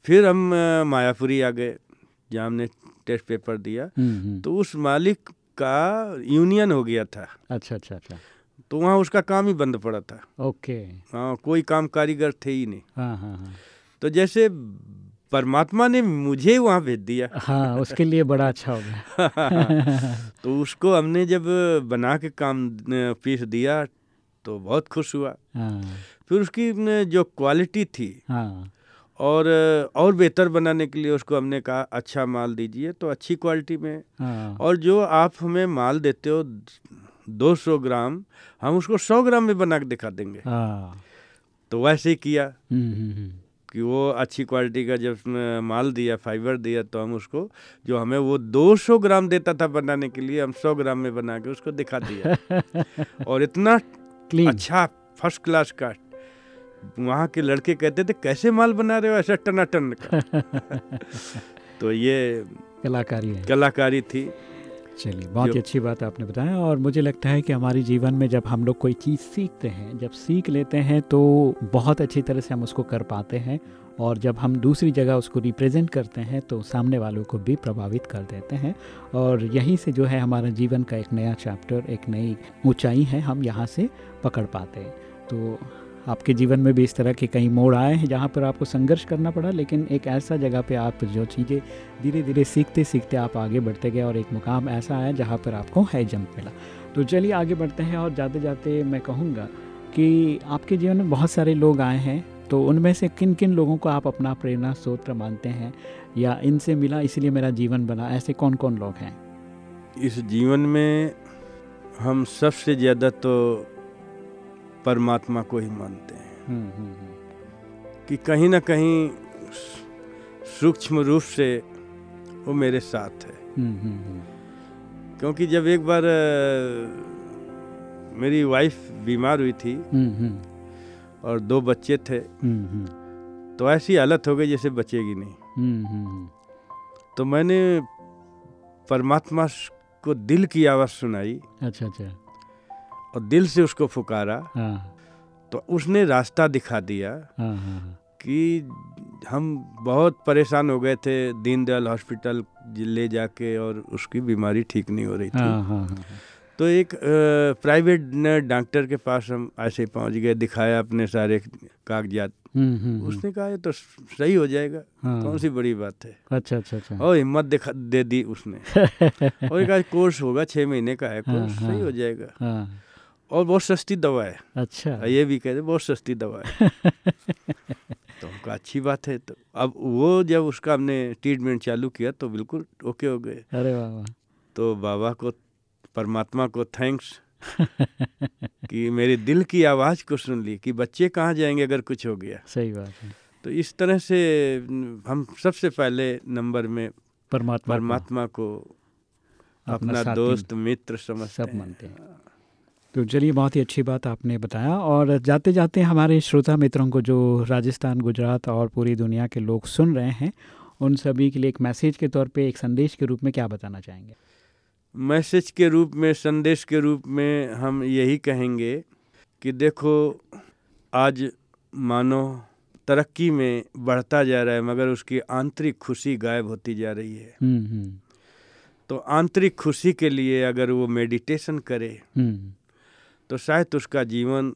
फिर हम मायापुरी आ गए जहाँ हमने टेस्ट पेपर दिया हम्म, हम्म, तो उस मालिक का यूनियन हो गया था। अच्छा अच्छा अच्छा। तो वहाँ उसका काम ही बंद पड़ा था। ओके। हाँ कोई काम कारीगर थे ही नहीं। हाँ हाँ हाँ। तो जैसे परमात्मा ने मुझे वहाँ भेज दिया। हाँ उसके लिए बड़ा अच्छा हो गया। [laughs] तो उसको हमने जब बना के काम पीस दिया तो बहुत खुश हुआ। हाँ। फिर उसकी जो क्वालिटी थी हाँ। और और बेहतर बनाने के लिए उसको हमने कहा अच्छा माल दीजिए। तो अच्छी क्वालिटी में। हाँ। और जो आप हमें माल देते हो 200 ग्राम हम उसको 100 ग्राम में बना के दिखा देंगे। हाँ। तो वैसे ही किया। हम्म, हम्म, हम्म, कि वो अच्छी क्वालिटी का जब माल दिया फाइबर दिया तो हम उसको जो हमें वो 200 ग्राम देता था बनाने के लिए हम 100 ग्राम में बना के उसको दिखा दिया। [laughs] और इतना क्लीन अच्छा फ़र्स्ट क्लास का वहाँ के लड़के कहते थे कैसे माल बना रहे हो ऐसा टनाटन का? [laughs] तो ये कलाकारी है। कलाकारी थी। चलिए बहुत ही अच्छी बात आपने बताया और मुझे लगता है कि हमारे जीवन में जब हम लोग कोई चीज़ सीखते हैं जब सीख लेते हैं तो बहुत अच्छी तरह से हम उसको कर पाते हैं और जब हम दूसरी जगह उसको रिप्रेजेंट करते हैं तो सामने वालों को भी प्रभावित कर देते हैं और यहीं से जो है हमारा जीवन का एक नया चैप्टर एक नई ऊंचाई है हम यहाँ से पकड़ पाते हैं। तो आपके जीवन में भी इस तरह के कई मोड़ आए हैं जहाँ पर आपको संघर्ष करना पड़ा, लेकिन एक ऐसा जगह पे आप जो चीज़ें धीरे धीरे सीखते सीखते आप आगे बढ़ते गए और एक मुकाम ऐसा आया जहाँ पर आपको हाई जंप मिला। तो चलिए आगे बढ़ते हैं और जाते जाते मैं कहूँगा कि आपके जीवन में बहुत सारे लोग आए हैं तो उनमें से किन किन लोगों को आप अपना प्रेरणा स्रोत मानते हैं या इनसे मिला इसलिए मेरा जीवन बना, ऐसे कौन कौन लोग हैं? इस जीवन में हम सबसे ज़्यादा तो परमात्मा को ही मानते हैं। हम्म, हम्म, हम्म, कि कहीं ना कहीं सूक्ष्म रूप से वो मेरे साथ है। क्योंकि जब एक बार मेरी वाइफ बीमार हुई थी और दो बच्चे थे तो ऐसी हालत हो गई जैसे बचेगी नहीं। तो मैंने परमात्मा को दिल की आवाज़ सुनाई। अच्छा अच्छा। और दिल से उसको पुकारा हाँ। तो उसने रास्ता दिखा दिया हाँ हाँ कि हम बहुत परेशान हो गए थे दीनदयाल हॉस्पिटल ले जाके और उसकी बीमारी ठीक नहीं हो रही थी। तो एक प्राइवेट डॉक्टर के पास हम ऐसे पहुँच गए दिखाया अपने सारे कागजात। हम्म, हम्म, हम्म, उसने कहा ये तो सही हो जाएगा। हाँ। कौन सी बड़ी बात है? अच्छा अच्छा अच्छा। और हिम्मत दिखा दे दी उसने। [laughs] और कोर्स होगा छः महीने का है हाँ, कोर्स हाँ। सही हो जाएगा। हाँ। और बहुत सस्ती दवा है। अच्छा। ये भी कहते बहुत सस्ती दवा है। [laughs] तो हमको अच्छी बात है तो अब वो जब उसका हमने ट्रीटमेंट चालू किया तो बिल्कुल ओके हो गए। अरे वाह तो बाबा को परमात्मा को थैंक्स [laughs] कि मेरे दिल की आवाज़ को सुन ली कि बच्चे कहाँ जाएँगे अगर कुछ हो गया। सही बात है। तो इस तरह से हम सबसे पहले नंबर में परमात्मा परमात्मा को अपना अपना दोस्त मित्र समझते सब मानते हैं। तो चलिए बहुत ही अच्छी बात आपने बताया और जाते जाते हमारे श्रोता मित्रों को जो राजस्थान गुजरात और पूरी दुनिया के लोग सुन रहे हैं उन सभी के लिए एक मैसेज के तौर पे एक संदेश के रूप में क्या बताना चाहेंगे? मैसेज के रूप में संदेश के रूप में हम यही कहेंगे कि देखो आज मानो तरक्की में बढ़ता जा रहा है मगर उसकी आंतरिक खुशी गायब होती जा रही है। हम्म हम्म। तो आंतरिक खुशी के लिए अगर वो मेडिटेशन करे हम्म। तो शायद उसका जीवन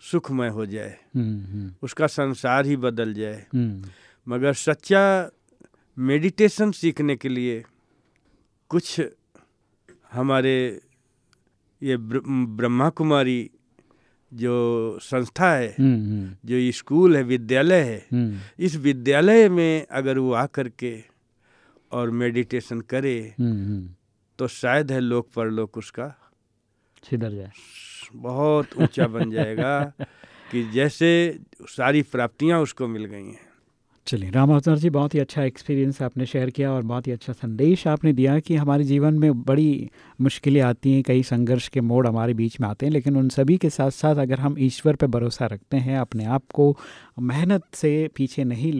सुखमय हो जाए। हम्म हम्म। उसका संसार ही बदल जाए। हम्म। मगर सच्चा मेडिटेशन सीखने के लिए कुछ हमारे ये ब्र- ब्रह्मा कुमारी जो संस्था है जो स्कूल है विद्यालय है इस विद्यालय में अगर वो आकर के और मेडिटेशन करे तो शायद है लोक परलोक उसका सिधर जाए। बहुत ऊँचा बन जाएगा कि जैसे सारी प्राप्तियाँ उसको मिल गई हैं। चलिए राम अवतार जी बहुत ही अच्छा एक्सपीरियंस आपने शेयर किया और बहुत ही अच्छा संदेश आपने दिया कि हमारे जीवन में बड़ी मुश्किलें आती हैं कई संघर्ष के मोड़ हमारे बीच में आते हैं लेकिन उन सभी के साथ साथ अगर हम ईश्वर पर भरोसा रखते हैं अपने आप को मेहनत से पीछे नहीं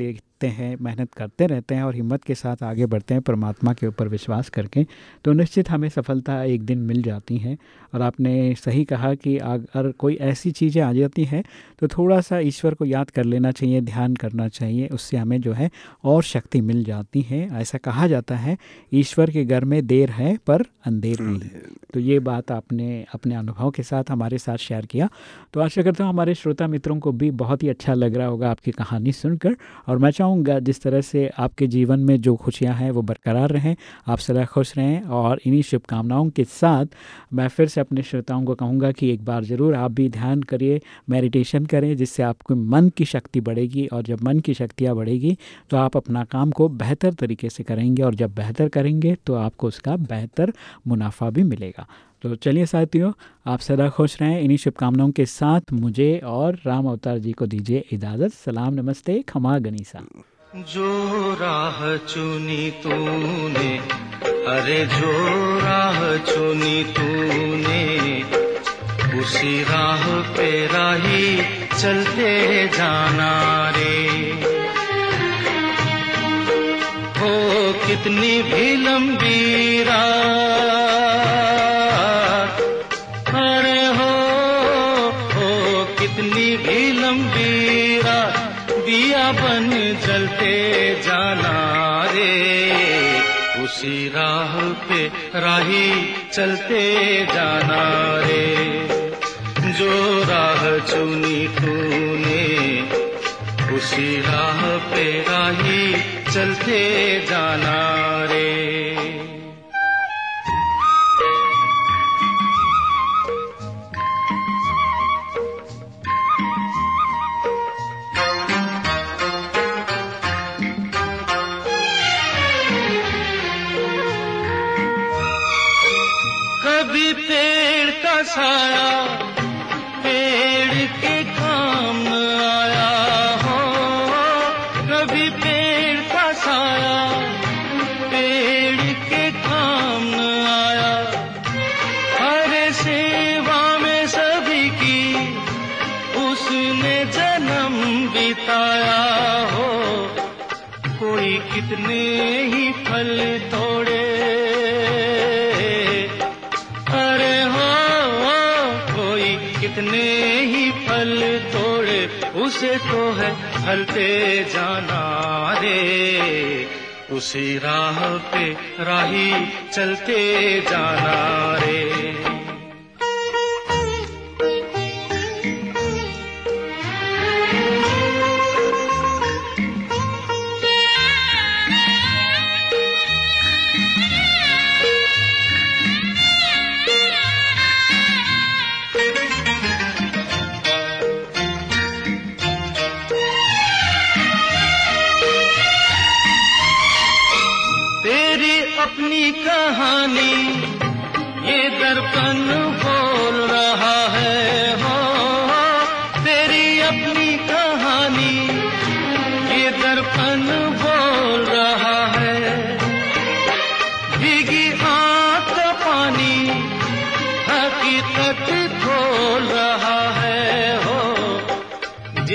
लेते हैं मेहनत करते रहते हैं और हिम्मत के साथ आगे बढ़ते हैं परमात्मा के ऊपर विश्वास करके तो निश्चित हमें सफलता एक दिन मिल जाती है। और आपने सही कहा कि अगर कोई ऐसी चीज़ें आ जाती हैं तो थोड़ा सा ईश्वर को याद कर लेना चाहिए ध्यान करना चाहिए उससे हमें जो है और शक्ति मिल जाती है। ऐसा कहा जाता है ईश्वर के घर में देर है पर अंधेर नहीं। तो ये बात आपने अपने अनुभव के साथ हमारे साथ शेयर किया। तो आशा करता हूँ हमारे श्रोता मित्रों को भी बहुत ही अच्छा लग रहा होगा आपकी कहानी सुनकर। और मैं चाहूँगा जिस तरह से आपके जीवन में जो खुशियाँ हैं वो बरकरार रहें, आप सदा खुश रहें और इन्हीं शुभकामनाओं के साथ मैं फिर से अपने श्रोताओं को कहूँगा कि एक बार ज़रूर आप भी ध्यान करिए, मेडिटेशन करें जिससे आपको मन की शक्ति बढ़ेगी और जब मन की शक्तियाँ बढ़ेगी तो आप अपना काम को बेहतर तरीके से करेंगे और जब बेहतर करेंगे तो आपको उसका बेहतर मुनाफा भी मिलेगा। तो चलिए साथियों, आप सदा खुश रहें। इन्हीं शुभकामनाओं के साथ मुझे और राम अवतार जी को दीजिए इजाज़त। सलाम, नमस्ते, खमा गनीसा। जो राह चुनी तूने, अरे जो राह चुनी तूने, उसी राह पे राही चलते जाना रे। हो कितनी भी लंबी रात बन चलते जाना रे। उसी राह पे राही चलते जाना रे। जो राह चुनी तूने, उसी राह पे राही चलते जाना रे। पेड़ फलते जाना रे। उसी राह पे राही चलते जाना रे।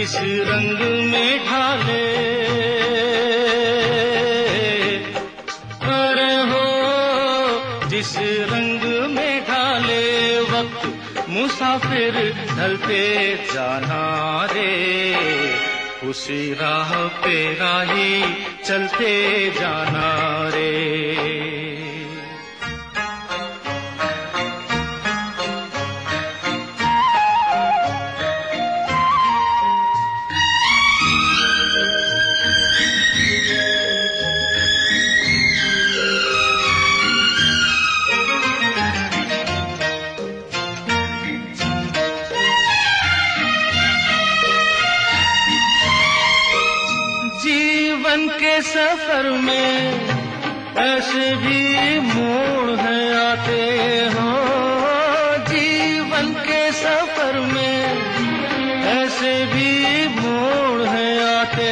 जिस रंग में ढाले। अरे हो जिस रंग में ढाले वक्त, मुसाफिर ढलते जाना रे। उसी राह पे राही चलते जाना रे। सफ़र में ऐसे भी मोड़ है आते हो। जीवन के सफ़र में ऐसे भी मोड़ है आते।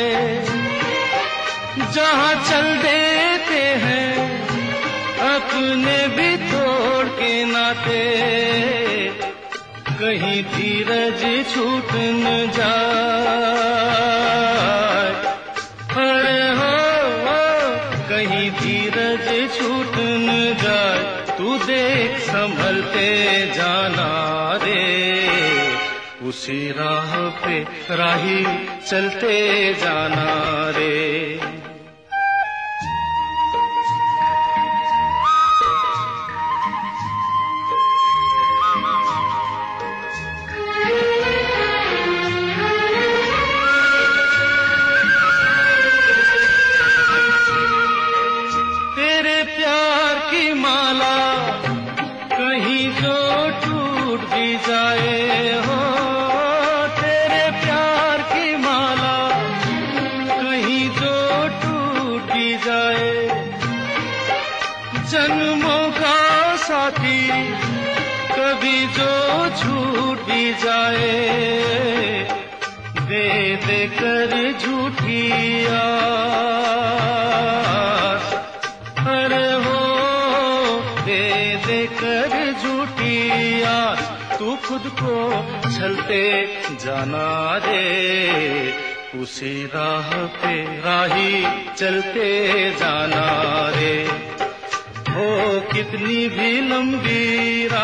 जहाँ चल देते हैं, अपने भी तोड़ के नाते। कहीं धीरज छूट न जाए उसी राह पे राही चलते जाना रे। जाना रे। उसी राह पे राही चलते जाना रे। हो कितनी भी लंबी रात।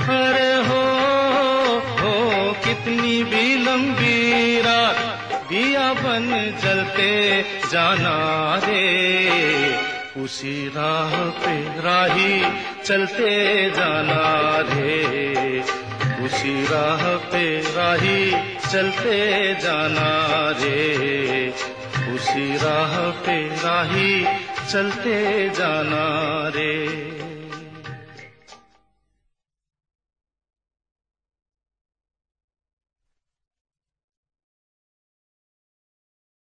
अरे हो हो कितनी भी लंबी रात। दिया बन जलते जाना रे। उसी राह पे राही चलते जाना रे। उसी राह पे राही चलते जाना रे। उसी राह पे राही चलते जाना रे।